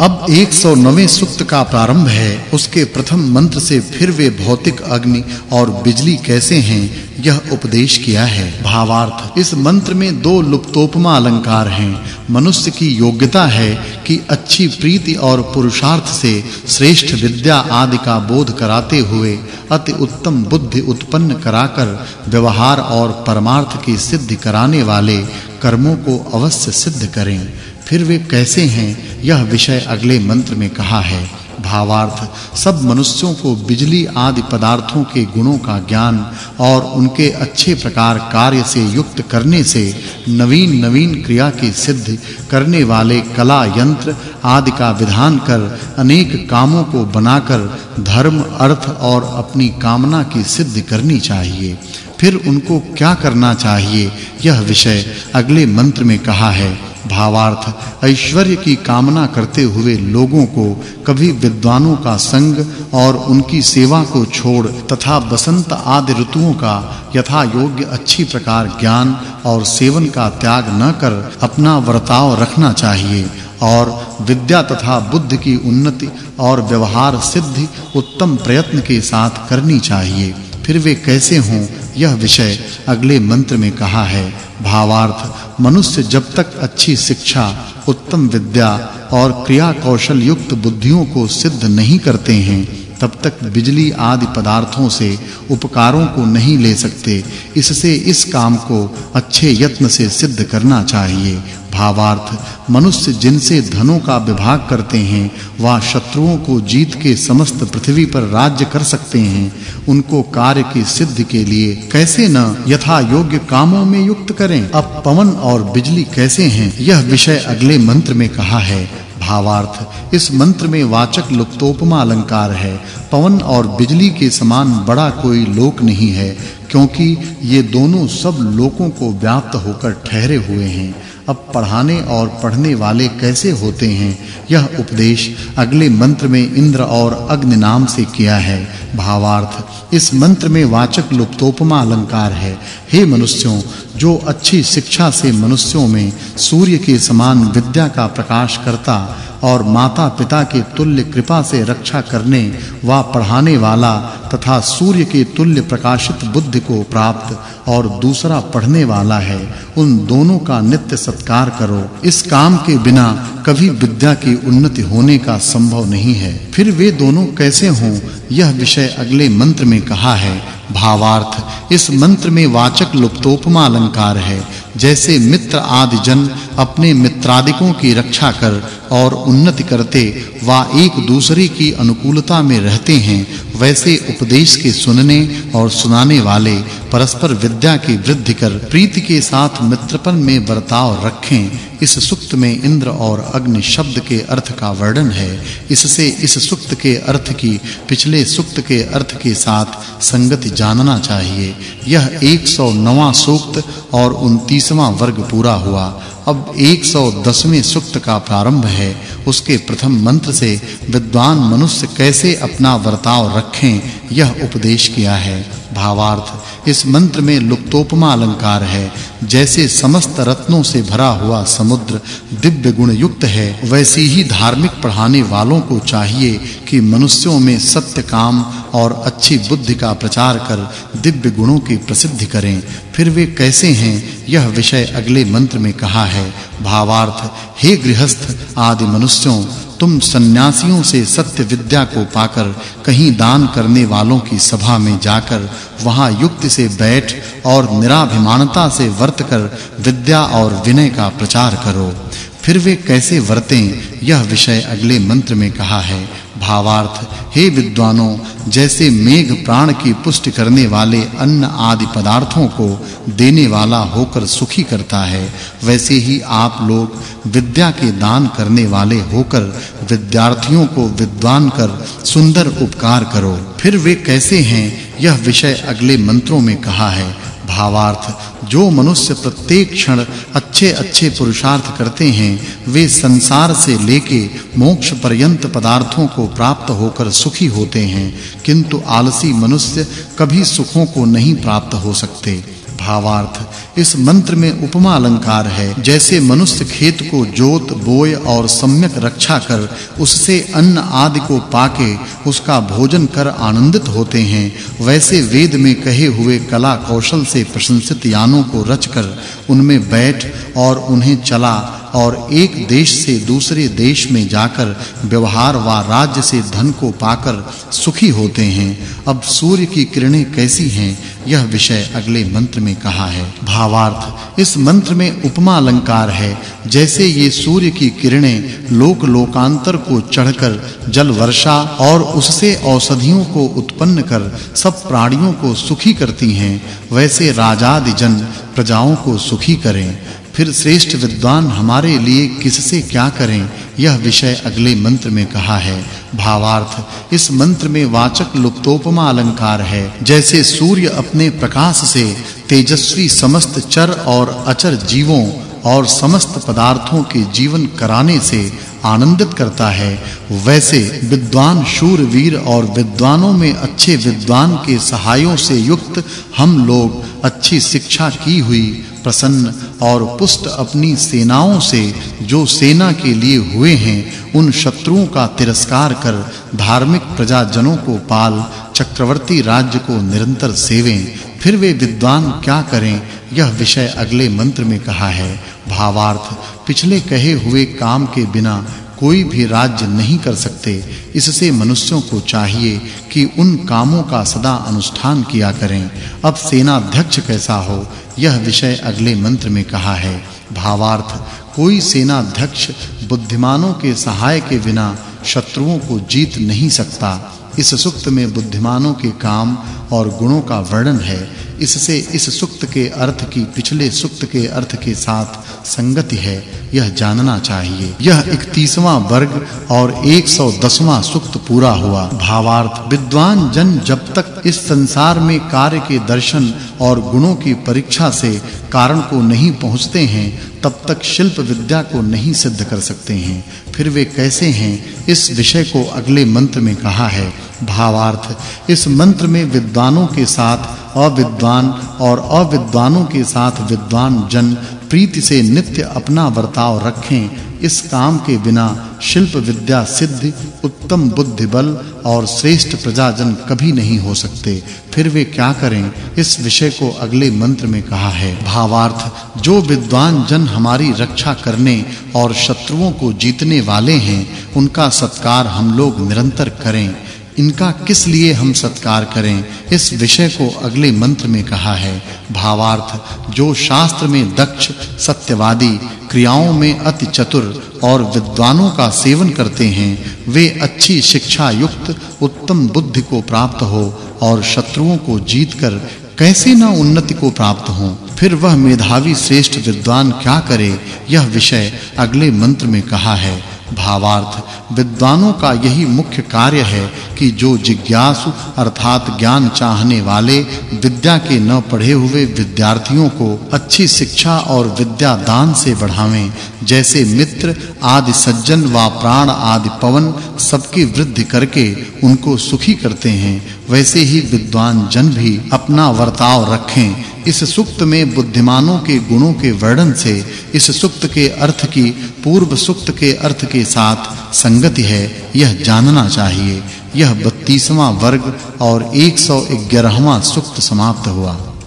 अब 109वें सूक्त का प्रारंभ है। उसके प्रथम मंत्र से फिर वे भौतिक अग्नि और बिजली कैसे हैं, यह उपदेश किया है। भावार्थ, इस मंत्र में दो लुप्तोपमा अलंकार हैं। मनुष्य की योग्यता है कि अच्छी प्रीति और पुरुषार्थ से श्रेष्ठ विद्या आदि का बोध कराते हुए अति उत्तम बुद्धि उत्पन्न कराकर व्यवहार और परमार्थ की सिद्धि कराने वाले कर्मों को अवश्य सिद्ध करें। फिर वे कैसे हैं? यह विषय अगले मंत्र में कहा है। भावार्थ, सब मनुष्यों को बिजली आदि पदार्थों के गुणों का ज्ञान और उनके अच्छे प्रकार कार्य से युक्त करने से नवीन नवीन क्रिया की सिद्ध करने वाले कला यंत्र आदि का विधान कर अनेक कामों को बनाकर धर्म, अर्थ और अपनी कामना की सिद्ध करनी चाहिए। फिर उनको क्या करना चाहिए? यह विषय अगले मंत्र में कहा है। भावार्थ, ऐश्वर्य की कामना करते हुए लोगों को कभी विद्वानों का संग और उनकी सेवा को छोड़ तथा बसंत आदि ऋतुओं का यथा योग्य अच्छी प्रकार ज्ञान और सेवन का त्याग न कर अपना वर्ताव रखना चाहिए और विद्या तथा बुद्धि की उन्नति और व्यवहार सिद्धि उत्तम प्रयत्न के साथ करनी चाहिए। फिर वे कैसे हों, यह विषय अगले मंत्र में कहा है। भावार्थ, मनुष्य जब तक अच्छी शिक्षा, उत्तम विद्या और क्रिया कौशल युक्त बुद्धियों को सिद्ध नहीं करते हैं तब तक बिजली आदि पदार्थों से उपकारों को नहीं ले सकते। इससे इस काम को अच्छे यत्न से सिद्ध करना चाहिए। भावार्थ, मनुष्य जिनसे धनों का विभाग करते हैं, वह शत्रुओं को जीत के समस्त पृथ्वी पर राज्य कर सकते हैं। उनको कार्य की सिद्धि के लिए कैसे न यथा योग्य कामों में युक्त करें। अब पवन और बिजली कैसे हैं, यह विषय अगले मंत्र में कहा है। भावार्थ इस मंत्र में वाचक् लुप्तोपमा अलंकार है। पवन और बिजली के समान बड़ा कोई लोक नहीं है, क्योंकि ये दोनों सब लोकों को व्याप्त होकर ठहरे हुए हैं। अब पढ़ाने और पढ़ने वाले कैसे होते हैं? यह उपदेश अगले मंत्र में इंद्र और अग्नि नाम से किया है। भावार्थ। इस मंत्र में वाचक् लुप्तोपमा अलंकार है। हे मनुष्यों, जो अच्छी शिक्षा से मनुष्यों में सूर्य के समान विद्या का प्रकाश करता और माता-पिता के तुल्य कृपा से रक्षा करने व पढ़ाने वाला तथा सूर्य के तुल्य प्रकाशित बुद्धि को प्राप्त और दूसरा पढ़ने वाला है, उन दोनों का नित्य सत्कार करो। इस काम के बिना कभी विद्या की उन्नति होने का संभव नहीं है। फिर वे दोनों कैसे हों, यह विषय अगले मंत्र में कहा है। भावार्थ, इस मंत्र में वाचक् लुप्तोपमा अलंकार है। जैसे मित्र आदि जन अपने मित्रादिकों की रक्षा कर और उन्नति करते वा एक दूसरे की अनुकूलता में रहते हैं वैसे उपदेश के सुनने और सुनाने वाले परस्पर विद्या की वृद्धि कर प्रीति के साथ मित्रपन में बर्ताव रखें। इस सुक्त में इंद्र और अग्नि शब्द के अर्थ का वर्णन है। इससे इस सुक्त के अर्थ की, पिछले सुक्त के अर्थ के साथ संगति जानना चाहिए। यह 109वां सूक्त और 29वां वर्ग पूरा हुआ। अब 110वें सूक्त का प्रारंभ है। उसके प्रथम मंत्र से, विद्वान मनुष्य कैसे अपना वर्ताव रखें यह उपदेश किया है। भावार्थ, इस मंत्र में लुप्तोपमा अलंकार है। जैसे समस्त रत्नों से भरा हुआ समुद्र दिव्य गुण युक्त है, वैसे ही धार्मिक पढ़ाने वालों को चाहिए कि मनुष्यों में सत्य काम और अच्छी बुद्धि का प्रचार कर दिव्य गुणों की प्रसिद्धि करें। फिर वे कैसे हैं, यह विषय अगले मंत्र में कहा है। भावार्थ, हे गृहस्थ आदि मनुष्यों तुम सन्यासियों से सत्य विद्या को पाकर कहीं दान करने वालों की सभा में जाकर वहाँ युक्ति से बैठ और निराभिमानता से वर्त कर विद्या और विनय का प्रचार करो। फिर वे कैसे वर्तें, यह विषय अगले मंत्र में कहा है। भावार्थ, हे विद्वानों, जैसे मेघ प्राण की पुष्टि करने वाले अन्न आदि पदार्थों को देने वाला होकर सुखी करता है, वैसे ही आप लोग विद्या के दान करने वाले होकर विद्यार्थियों को विद्वान कर सुंदर उपकार करो। फिर वे कैसे हैं, यह विषय अगले मंत्रों में कहा है। भावार्थ, जो मनुष्य प्रत्येक क्षण अच्छे-अच्छे पुरुषार्थ करते हैं, वे संसार से लेके मोक्ष पर्यंत पदार्थों को प्राप्त होकर सुखी होते हैं, किंतु आलसी मनुष्य कभी सुखों को नहीं प्राप्त हो सकते। भावार्थ। इस मंत्र में उपमा अलंकार है। जैसे मनुष्य खेत को जोत, बोए और सम्यक रक्षा कर, उससे अन्न आदि को पाके, उसका भोजन कर आनंदित होते हैं। वैसे वेद में कहे हुए कला कौशल से प्रशंसित यानों को रचकर, उनमें बैठ और उन्हें चला और एक देश से दूसरे देश में जाकर व्यवहार व राज्य से धन को पाकर सुखी होते हैं। अब सूर्य की किरणें कैसी हैं, यह विषय अगले मंत्र में कहा है। भावार्थ, इस मंत्र में उपमा अलंकार है। जैसे ये सूर्य की किरणें लोक लोकांतर को चढ़कर जल वर्षा और उससे औषधियों को उत्पन्न कर सब प्राणियों को सुखी करती हैं, वैसे राजादि जन प्रजाओं को सुखी करें। फिर श्रेष्ठ विद्वान हमारे लिए किससे क्या करें? यह विषय अगले मंत्र में कहा है। भावार्थ, इस मंत्र में वाचक् लुप्तोपमा अलंकार है। जैसे सूर्य अपने प्रकाश से तेजस्वी समस्त चर और अचर जीवों और समस्त पदार्थों के जीवन कराने से आनंदित करता है। वैसे विद्वान शूर वीर और विद्वानों में अच्छे विद्वान के सहायों से युक्त हम लोग अच्छी शिक्षा की हुई, प्रसन्न और पुष्ट अपनी सेनाओं से जो सेना के लिए हुए हैं, उन शत्रुओं का तिरस्कार कर धार्मिक प्रजाजनों को पाल, चक्रवर्ती राज्य को निरंतर सेवें। फिर वे विद्वान क्या करें? यह विषय अगले मंत्र में कहा है। भावार्थ। पिछले कहे हुए काम के बिना कोई भी राज्य नहीं कर सकते। इससे मनुष्यों को चाहिए कि उन कामों का सदा अनुष्ठान किया करें। अब सेना अध्यक्ष कैसा हो? यह विषय अगले मंत्र में कहा है। भावार्थ, कोई सेना अध्यक्ष बुद्धिमानों के सहाय के बिना शत्रुओं को जीत नहीं सकता। इस सुक्त में बुद्धिमानों के काम और गुणों का वर्णन है। इससे इस सुक्त के अर्थ की, पिछले सुक्त के अर्थ के साथ संगति है, यह जानना चाहिए। यह 31वां वर्ग और 110वां सुक्त पूरा हुआ। भावार्थ, विद्वान जन जब तक इस संसार में कार्य के दर्शन और गुणों की परीक्षा से कारण को नहीं पहुँचते हैं, तब तक शिल्प विद्या को नहीं सिद्ध कर सकते हैं। फिर वे कैसे हैं? इस विषय को अगले मंत्र में कहा है। भावार्थ, इस मंत्र में विद्वानों के साथ अविद्वान और अविद्वानों के साथ विद्वान जन प्रीति से नित्य अपना वर्ताव रखें। इस काम के बिना शिल्प विद्या सिद्धि, उत्तम बुद्धि बल और श्रेष्ठ प्रजाजन कभी नहीं हो सकते। फिर वे क्या करें? इस विषय को अगले मंत्र में कहा है। भावार्थ, जो विद्वान जन हमारी रक्षा करने और शत्रुओं को जीतने वाले हैं, उनका सत्कार हम लोग निरंतर करें। इनका किस लिए हम सत्कार करें? इस विषय को अगले मंत्र में कहा है। भावार्थ, जो शास्त्र में दक्ष, सत्यवादी, क्रियाओं में अति चतुर और विद्वानों का सेवन करते हैं, वे अच्छी शिक्षा युक्त उत्तम बुद्धि को प्राप्त हो और शत्रुओं को जीतकर कैसे न उन्नति को प्राप्त हो, फिर वह मेधावी श्रेष्ठ विद्वान क्या करे? यह विषय अगले मंत्र में कहा है। भावार्थ। विद्वानों का यही मुख्य कार्य है कि जो जिज्ञासु अर्थात ज्ञान चाहने वाले विद्या के न पढ़े हुए विद्यार्थियों को अच्छी शिक्षा और विद्या दान से बढ़ावें, जैसे मित्र, आदि सज्जन व प्राण आदि पवन सबकी वृद्धि करके उनको सुखी करते हैं, वैसे ही विद्वान जन भी अपना वर्ताव रखें। इस सुक्त में बुद्धिमानों के गुणों के वर्णन से, इस सुक्त के अर्थ की, पूर्व सुक्त के अर्थ के साथ संगति है, यह जानना चाहिए। यह 32वां वर्ग और 111वां सुक्त समाप्त हुआ।